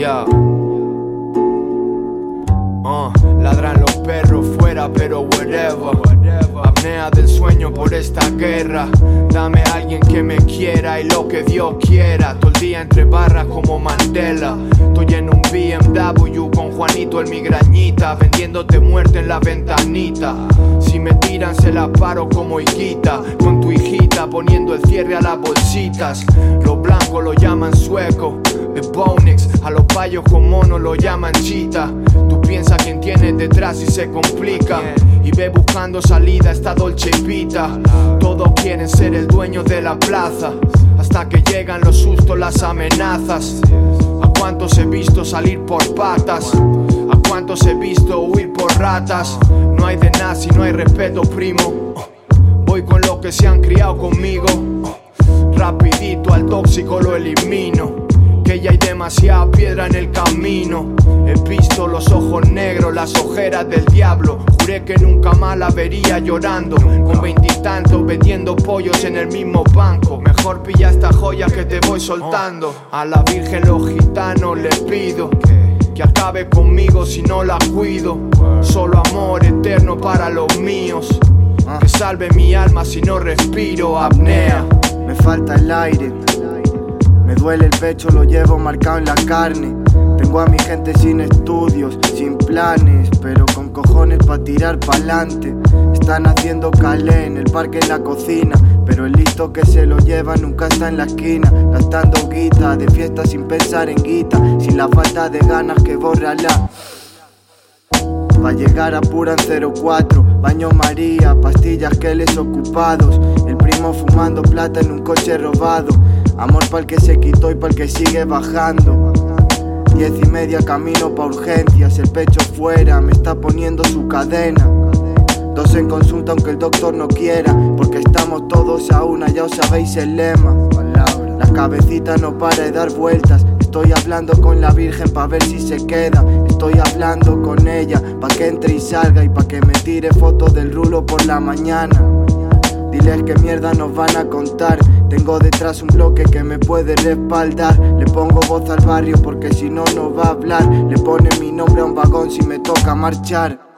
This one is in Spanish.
Yeah. Uh, ladran los perros fuera, pero whatever apnea del sueño por esta guerra. Dame a alguien que me quiera y lo que Dios quiera. Todo el día entre barras como Mandela. Estoy en un BMW con Juanito el migrañita, vendiéndote muerte en la ventanita. Si me tiran se la paro como hijita, con tu hijita poniendo el cierre a las bolsitas. Los blancos lo llaman sueco, de Bonix, a los payos con mono lo llaman chita. Tú piensas quién tienes detrás y se complica. Y ve buscando salida esta dolce pita. Todos quieren ser el dueño de la plaza. Hasta que llegan los sustos, las amenazas. ¿A cuántos he visto salir por patas? ¿A cuántos he visto huir por ratas? No hay de nada si no hay respeto, primo. Voy con los que se han criado conmigo. Rapidito al tóxico lo elimino. Demasiada piedra en el camino. He visto los ojos negros, las ojeras del diablo. Juré que nunca más la vería llorando. Con veintitantos vendiendo pollos en el mismo banco. Mejor pilla esta joya que te voy soltando. A la Virgen los gitanos le pido que acabe conmigo si no la cuido. Solo amor eterno para los míos. Que salve mi alma si no respiro apnea. Me falta el aire. Me duele el pecho, lo llevo marcado en la carne. Tengo a mi gente sin estudios, sin planes, pero con cojones pa' tirar pa'lante. Están haciendo calé en el parque en la cocina, pero el listo que se lo lleva nunca está en la esquina. Gastando guita de fiesta sin pensar en guita, sin la falta de ganas que borra la. Pa' llegar a pura en 04, baño María, pastillas que les ocupados. El primo fumando plata en un coche robado. Amor pa'l que se quitó y pa'l que sigue bajando. Diez y media camino pa' urgencias, el pecho fuera, me está poniendo su cadena. Dos en consulta aunque el doctor no quiera, porque estamos todos a una, ya os sabéis el lema. La cabecita no para de dar vueltas, estoy hablando con la Virgen pa' ver si se queda. Estoy hablando con ella pa' que entre y salga y pa' que me tire fotos del rulo por la mañana. Diles que mierda nos van a contar. Tengo detrás un bloque que me puede respaldar. Le pongo voz al barrio porque si no, no va a hablar. Le pone mi nombre a un vagón si me toca marchar.